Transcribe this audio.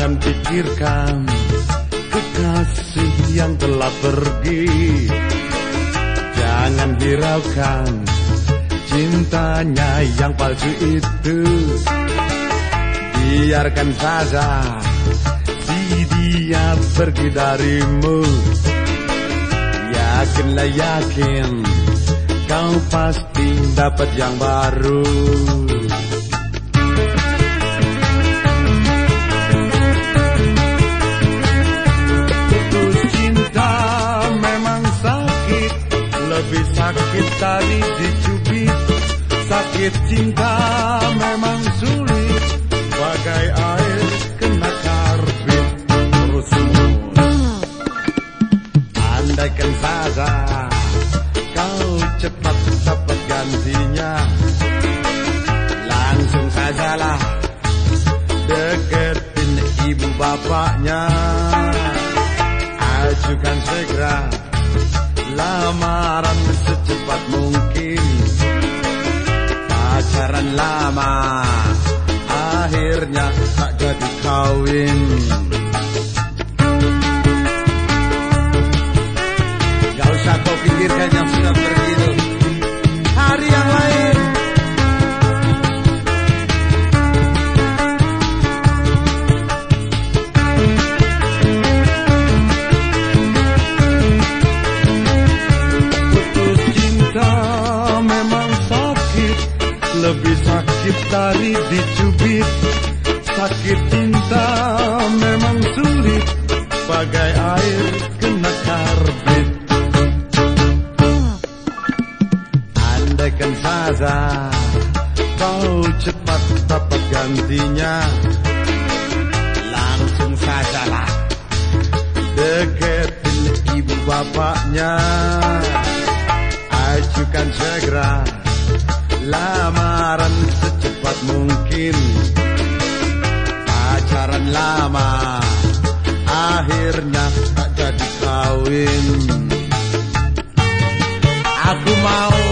pikirkan kekasih yang telah pergi. Jangan hiraukan cintanya yang palsu itu. Biarkan saja si dia pergi darimu. Yakinlah yakin kau pasti dapat yang baru Sakit cinta memang sulit. Bagai air kena karbit Terus Andaikan saja Kau cepat dapat gantinya Langsung sajalah Deketin ibu bapaknya. Ajukan segera lamaran Akhirnya tak jadi kawin lebih sakit dari dicubit. Sakit cinta memang sulit Bagai air kena karbit. Andaikan saja Kau cepat dapat gantinya Langsung sajalah. Deketin ibu bapaknya akhirnya tak jadi kawin. Aku mau